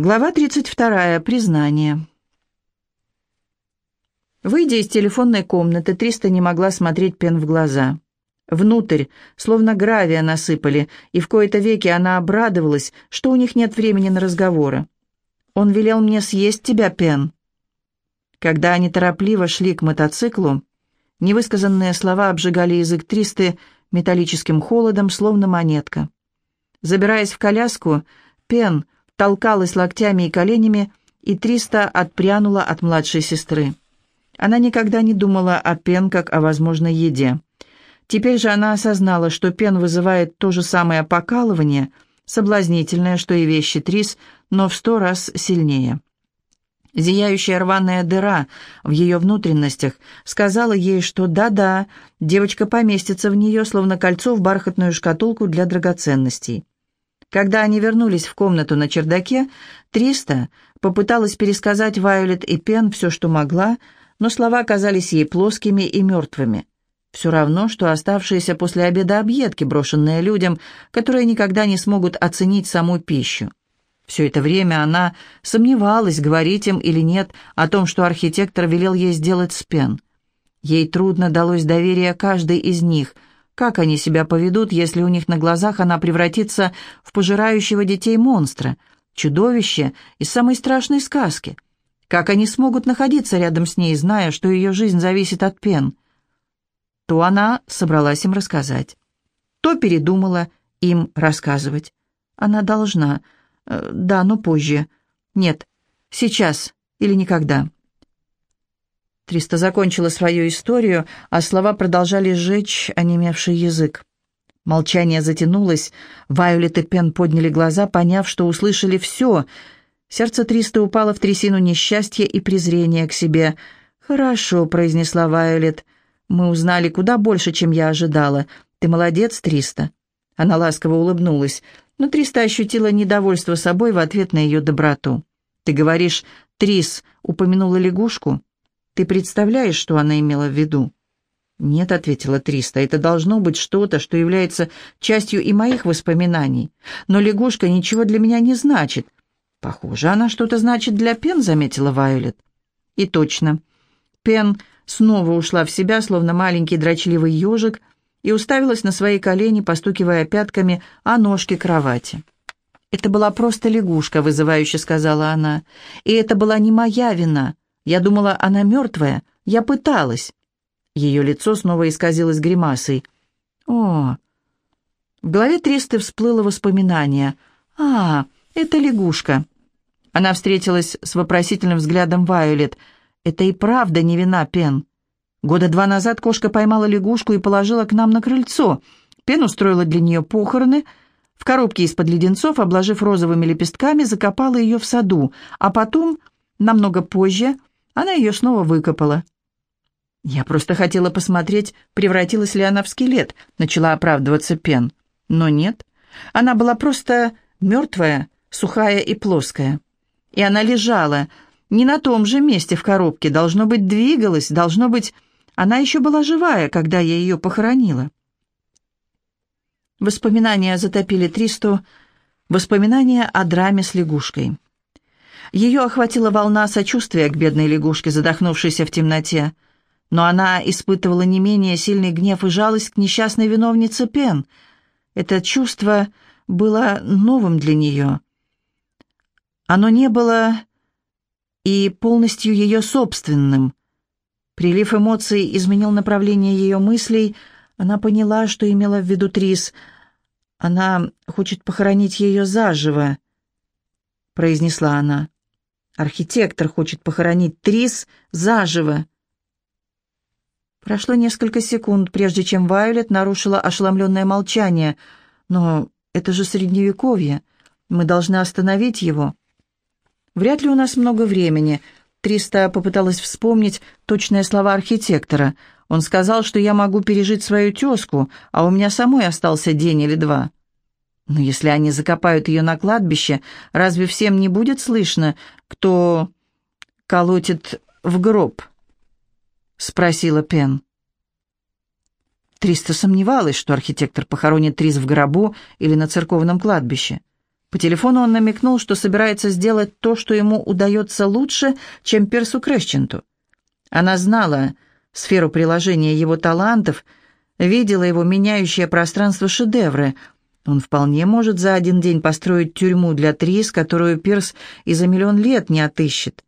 Глава 32. Признание. Выйдя из телефонной комнаты, Триста не могла смотреть Пен в глаза. Внутрь, словно гравия насыпали, и в кои-то веки она обрадовалась, что у них нет времени на разговоры. «Он велел мне съесть тебя, Пен». Когда они торопливо шли к мотоциклу, невысказанные слова обжигали язык Тристы металлическим холодом, словно монетка. Забираясь в коляску, Пен — толкалась локтями и коленями, и Триста отпрянула от младшей сестры. Она никогда не думала о Пен как о возможной еде. Теперь же она осознала, что Пен вызывает то же самое покалывание, соблазнительное, что и вещи Трис, но в сто раз сильнее. Зияющая рваная дыра в ее внутренностях сказала ей, что да-да, девочка поместится в нее, словно кольцо в бархатную шкатулку для драгоценностей. Когда они вернулись в комнату на чердаке, Триста попыталась пересказать Вайолет и Пен все, что могла, но слова казались ей плоскими и мертвыми. Все равно, что оставшиеся после обеда объедки, брошенные людям, которые никогда не смогут оценить саму пищу. Все это время она сомневалась, говорить им или нет о том, что архитектор велел ей сделать с Пен. Ей трудно далось доверие каждой из них – как они себя поведут, если у них на глазах она превратится в пожирающего детей монстра, чудовище из самой страшной сказки? Как они смогут находиться рядом с ней, зная, что ее жизнь зависит от пен? То она собралась им рассказать, то передумала им рассказывать. Она должна. Э, да, но позже. Нет, сейчас или никогда. Триста закончила свою историю, а слова продолжали сжечь онемевший язык. Молчание затянулось, Вайолет и Пен подняли глаза, поняв, что услышали все. Сердце Триста упало в трясину несчастья и презрения к себе. «Хорошо», — произнесла Вайолет, — «мы узнали куда больше, чем я ожидала. Ты молодец, Триста». Она ласково улыбнулась, но Триста ощутила недовольство собой в ответ на ее доброту. «Ты говоришь, Трис упомянула лягушку?» Ты представляешь, что она имела в виду?» «Нет», — ответила Триста, — «это должно быть что-то, что является частью и моих воспоминаний. Но лягушка ничего для меня не значит». «Похоже, она что-то значит для Пен», — заметила Вайолет. И точно. Пен снова ушла в себя, словно маленький дрочливый ежик, и уставилась на свои колени, постукивая пятками о ножки кровати. «Это была просто лягушка», — вызывающе сказала она. «И это была не моя вина. Я думала, она мертвая. Я пыталась». Ее лицо снова исказилось гримасой. «О!» В голове Тристы всплыло воспоминание. «А, это лягушка». Она встретилась с вопросительным взглядом Вайолет. «Это и правда не вина, Пен. Года два назад кошка поймала лягушку и положила к нам на крыльцо. Пен устроила для нее похороны. В коробке из-под леденцов, обложив розовыми лепестками, закопала ее в саду. А потом, намного позже, она ее снова выкопала. «Я просто хотела посмотреть, превратилась ли она в скелет», — начала оправдываться Пен. Но нет, она была просто мертвая, сухая и плоская. И она лежала не на том же месте в коробке, должно быть, двигалась, должно быть, она еще была живая, когда я ее похоронила. Воспоминания затопили Тристу, воспоминания о драме с лягушкой. Ее охватила волна сочувствия к бедной лягушке, задохнувшейся в темноте. Но она испытывала не менее сильный гнев и жалость к несчастной виновнице Пен. Это чувство было новым для нее. Оно не было и полностью ее собственным. Прилив эмоций изменил направление ее мыслей. Она поняла, что имела в виду Трис. Она хочет похоронить ее заживо, произнесла она. Архитектор хочет похоронить Трис заживо. Прошло несколько секунд, прежде чем Вайолет нарушила ошеломленное молчание. «Но это же Средневековье. Мы должны остановить его». «Вряд ли у нас много времени». Триста попыталась вспомнить точные слова архитектора. Он сказал, что я могу пережить свою тезку, а у меня самой остался день или два. Но если они закопают ее на кладбище, разве всем не будет слышно, кто колотит в гроб?» — спросила Пен. Триста сомневалась, что архитектор похоронит Трис в гробу или на церковном кладбище. По телефону он намекнул, что собирается сделать то, что ему удается лучше, чем Персу Крэщенту. Она знала сферу приложения его талантов, видела его меняющее пространство шедевры. Он вполне может за один день построить тюрьму для Трис, которую Перс и за миллион лет не отыщет.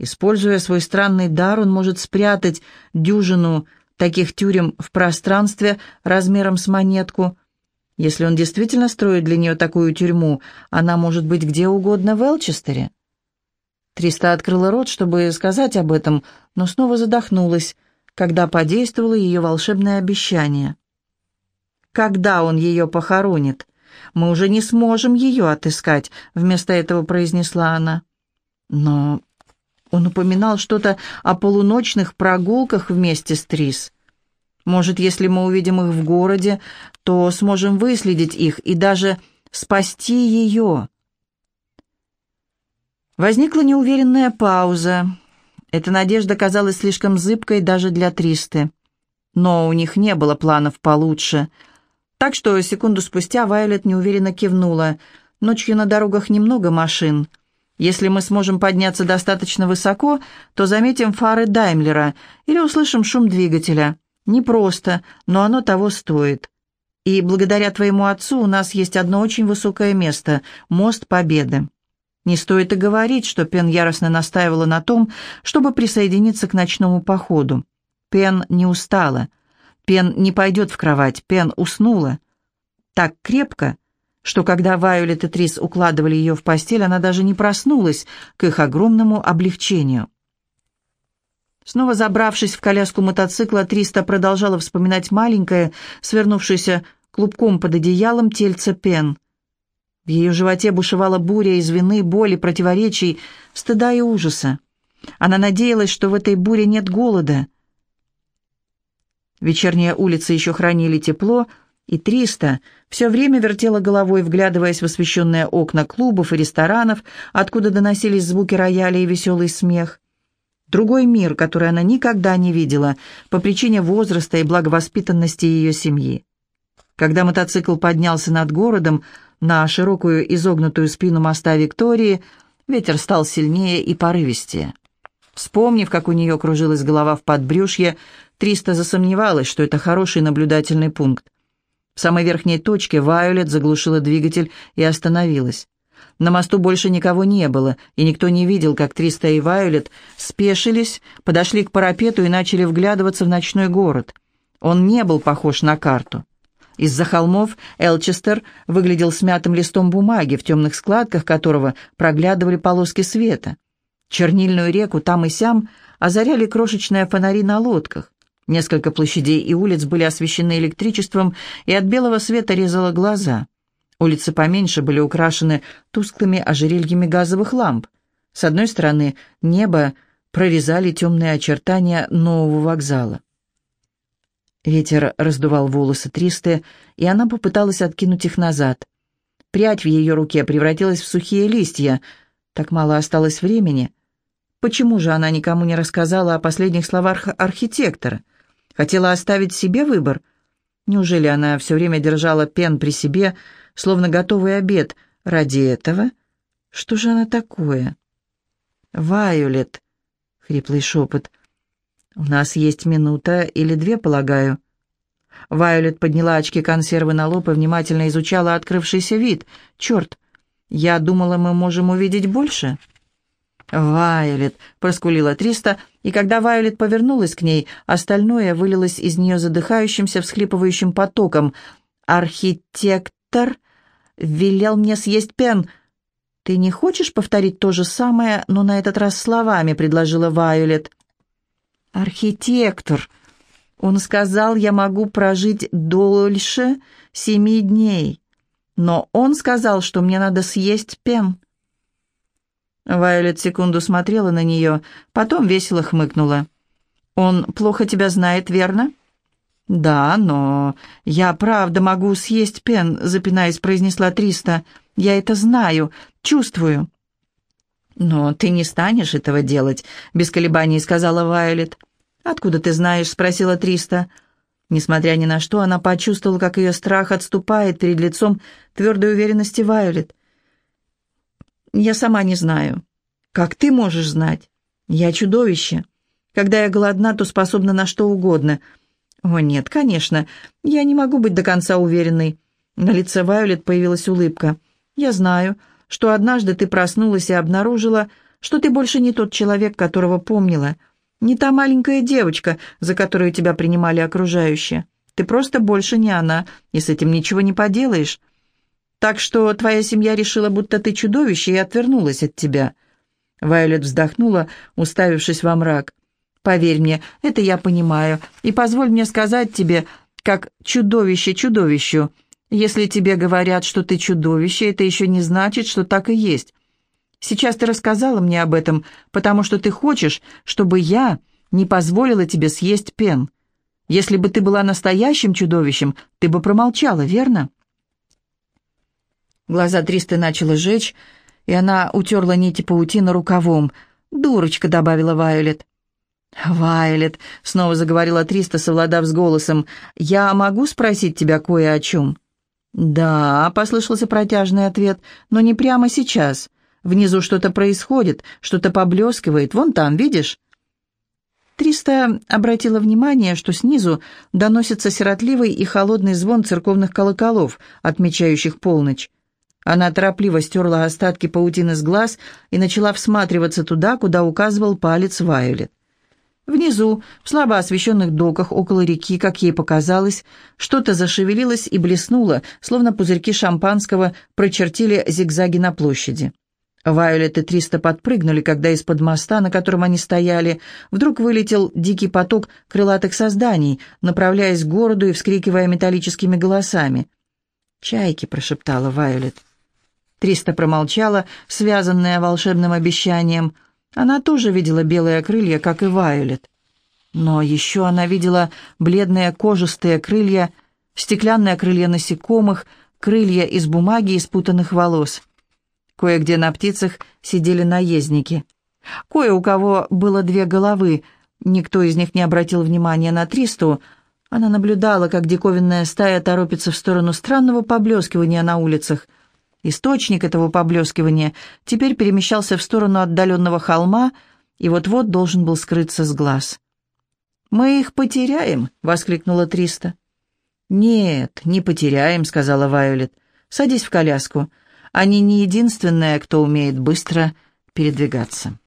Используя свой странный дар, он может спрятать дюжину таких тюрем в пространстве размером с монетку. Если он действительно строит для нее такую тюрьму, она может быть где угодно в Элчестере. Триста открыла рот, чтобы сказать об этом, но снова задохнулась, когда подействовало ее волшебное обещание. «Когда он ее похоронит? Мы уже не сможем ее отыскать», — вместо этого произнесла она. «Но он упоминал что-то о полуночных прогулках вместе с Трис. Может, если мы увидим их в городе, то сможем выследить их и даже спасти ее. Возникла неуверенная пауза. Эта надежда казалась слишком зыбкой даже для Тристы. Но у них не было планов получше. Так что секунду спустя Вайолет неуверенно кивнула. Ночью на дорогах немного машин — если мы сможем подняться достаточно высоко, то заметим фары Даймлера или услышим шум двигателя. Непросто, но оно того стоит. И благодаря твоему отцу у нас есть одно очень высокое место — мост Победы. Не стоит и говорить, что Пен яростно настаивала на том, чтобы присоединиться к ночному походу. Пен не устала. Пен не пойдет в кровать, Пен уснула. Так крепко, что когда Вайолет и Трис укладывали ее в постель, она даже не проснулась к их огромному облегчению. Снова забравшись в коляску мотоцикла, Триста продолжала вспоминать маленькое, свернувшееся клубком под одеялом тельце Пен. В ее животе бушевала буря из вины, боли, противоречий, стыда и ужаса. Она надеялась, что в этой буре нет голода. Вечерние улицы еще хранили тепло, и Триста все время вертела головой, вглядываясь в освещенные окна клубов и ресторанов, откуда доносились звуки рояля и веселый смех. Другой мир, который она никогда не видела по причине возраста и благовоспитанности ее семьи. Когда мотоцикл поднялся над городом на широкую изогнутую спину моста Виктории, ветер стал сильнее и порывистее. Вспомнив, как у нее кружилась голова в подбрюшье, Триста засомневалась, что это хороший наблюдательный пункт. В самой верхней точке Вайолет заглушила двигатель и остановилась. На мосту больше никого не было, и никто не видел, как Триста и Вайолет спешились, подошли к парапету и начали вглядываться в ночной город. Он не был похож на карту. Из-за холмов Элчестер выглядел смятым листом бумаги, в темных складках которого проглядывали полоски света. Чернильную реку там и сям озаряли крошечные фонари на лодках. Несколько площадей и улиц были освещены электричеством, и от белого света резало глаза. Улицы поменьше были украшены тусклыми ожерельями газовых ламп. С одной стороны небо прорезали темные очертания нового вокзала. Ветер раздувал волосы Тристы, и она попыталась откинуть их назад. Прядь в ее руке превратилась в сухие листья. Так мало осталось времени. Почему же она никому не рассказала о последних словах архитектора? Хотела оставить себе выбор? Неужели она все время держала пен при себе, словно готовый обед? Ради этого? Что же она такое? «Вайолет», — хриплый шепот, — «у нас есть минута или две, полагаю». Вайолет подняла очки консервы на лоб и внимательно изучала открывшийся вид. «Черт, я думала, мы можем увидеть больше». «Вайолет», — проскулила Триста, и когда Вайолет повернулась к ней, остальное вылилось из нее задыхающимся, всхлипывающим потоком. «Архитектор велел мне съесть пен». «Ты не хочешь повторить то же самое, но на этот раз словами?» — предложила Вайолет. «Архитектор. Он сказал, я могу прожить дольше семи дней. Но он сказал, что мне надо съесть пен». Вайолет секунду смотрела на нее, потом весело хмыкнула. «Он плохо тебя знает, верно?» «Да, но я правда могу съесть пен», — запинаясь, произнесла Триста. «Я это знаю, чувствую». «Но ты не станешь этого делать», — без колебаний сказала Вайолет. «Откуда ты знаешь?» — спросила Триста. Несмотря ни на что, она почувствовала, как ее страх отступает перед лицом твердой уверенности Вайолет. Я сама не знаю. Как ты можешь знать? Я чудовище. Когда я голодна, то способна на что угодно. О, нет, конечно, я не могу быть до конца уверенной. На лице Вайолет появилась улыбка. Я знаю, что однажды ты проснулась и обнаружила, что ты больше не тот человек, которого помнила, не та маленькая девочка, за которую тебя принимали окружающие. Ты просто больше не она, и с этим ничего не поделаешь. Так что твоя семья решила, будто ты чудовище, и отвернулась от тебя». Вайолет вздохнула, уставившись во мрак. «Поверь мне, это я понимаю, и позволь мне сказать тебе, как чудовище чудовищу. Если тебе говорят, что ты чудовище, это еще не значит, что так и есть. Сейчас ты рассказала мне об этом, потому что ты хочешь, чтобы я не позволила тебе съесть пен. Если бы ты была настоящим чудовищем, ты бы промолчала, верно?» Глаза Тристы начала жечь, и она утерла нити паутины рукавом. «Дурочка», — добавила Вайолет. «Вайолет», — снова заговорила Триста, совладав с голосом, — «я могу спросить тебя кое о чем?» «Да», — послышался протяжный ответ, — «но не прямо сейчас. Внизу что-то происходит, что-то поблескивает. Вон там, видишь?» Триста обратила внимание, что снизу доносится сиротливый и холодный звон церковных колоколов, отмечающих полночь. Она торопливо стерла остатки паутины с глаз и начала всматриваться туда, куда указывал палец Вайолет. Внизу, в слабо освещенных доках около реки, как ей показалось, что-то зашевелилось и блеснуло, словно пузырьки шампанского прочертили зигзаги на площади. Вайолет и Триста подпрыгнули, когда из-под моста, на котором они стояли, вдруг вылетел дикий поток крылатых созданий, направляясь к городу и вскрикивая металлическими голосами. «Чайки», — прошептала Вайолет. Триста промолчала, связанная волшебным обещанием. Она тоже видела белые крылья, как и Вайолет. Но еще она видела бледные кожистые крылья, стеклянные крылья насекомых, крылья из бумаги и спутанных волос — Кое-где на птицах сидели наездники. Кое у кого было две головы, никто из них не обратил внимания на Тристу. Она наблюдала, как диковинная стая торопится в сторону странного поблескивания на улицах. Источник этого поблескивания теперь перемещался в сторону отдаленного холма и вот-вот должен был скрыться с глаз. «Мы их потеряем!» — воскликнула Триста. «Нет, не потеряем», — сказала Вайолет. «Садись в коляску. Они не единственные, кто умеет быстро передвигаться.